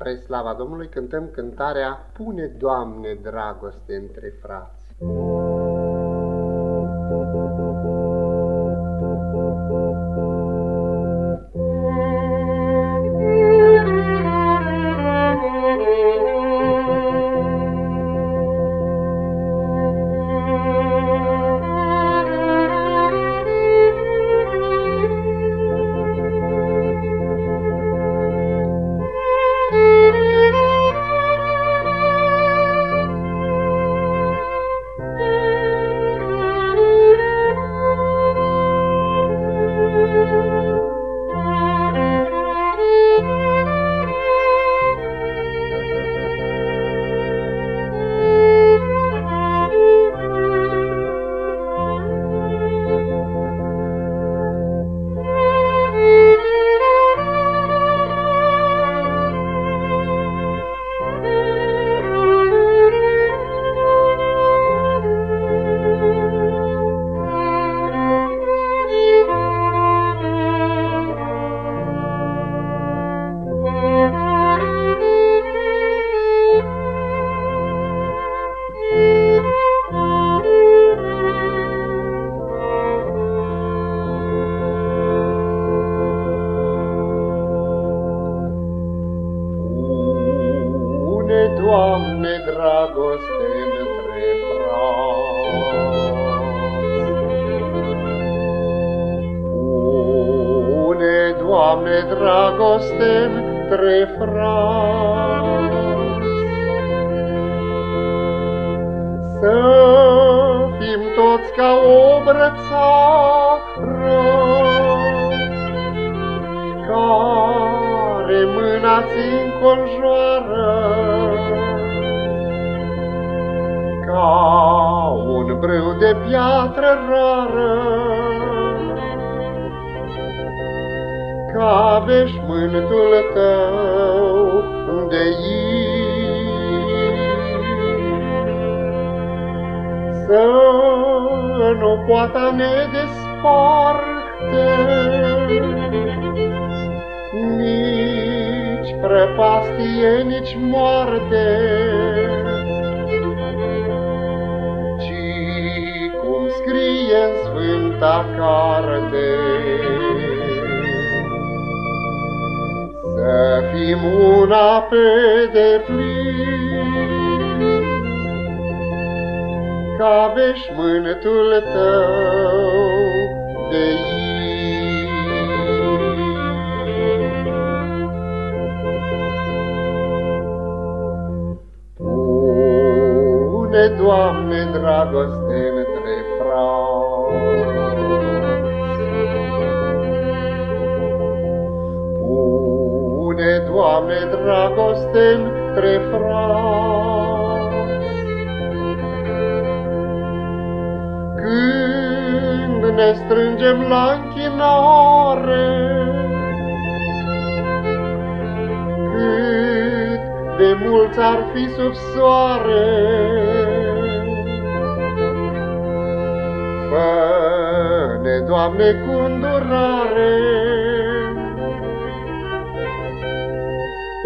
Spre slava Domnului cântăm cântarea Pune, Doamne, dragoste între frați. Doamne, dragoste între Pune, Doamne, dragoste între Să fim toți ca o brățară, care mâna-ți înconjoară. Un brâu de piatră rară, ca veșmântul tău de Să nu poată ne desparte, nici prăpastie, nici moarte, Sfânta Carte. Să fim una pe deplin, ca veșmântul tău de Pune, Doamne, dragoste Doamne, dragoste între frați. Când ne strângem la închinare, Cât de mulți ar fi sub soare, Fă-ne, Doamne, cu îndurare,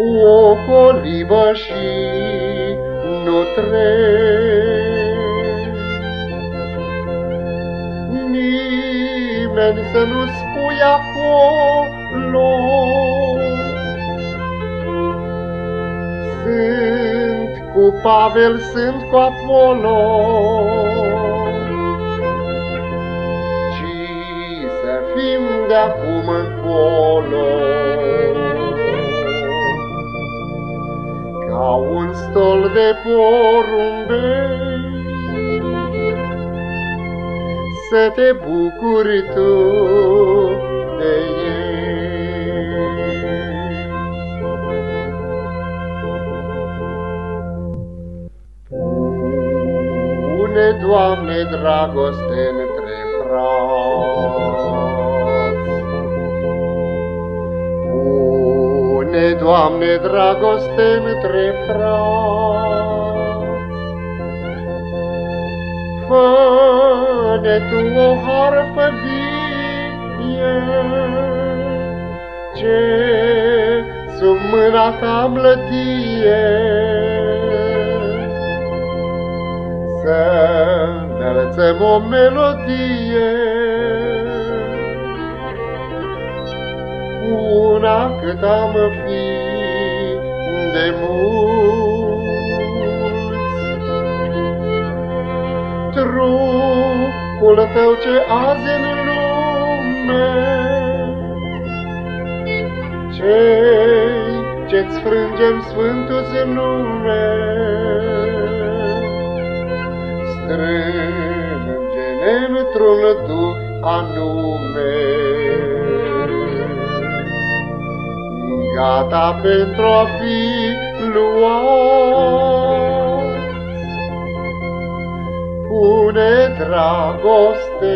o colibă și nu treci. Nimeni să nu spui acolo, Sunt cu Pavel, sunt cu Apollo, Ci să fim de acum încolo. Stol de porumbei. Să te bucuri tu de ei. Pune, Doamne, dragoste între frați, Pune, Doamne, dragoste între frați. Fă-ne Tu o harfă vie, ce sub mâna ta mlătie. Să înălțăm o melodie, una cât am fi de mulți. Trupul tău ce azi în lume, cei ce-ți frângem sfântul nume. Strânge-ne într-un duh anume. Gata pentru a fi luat, Pune dragoste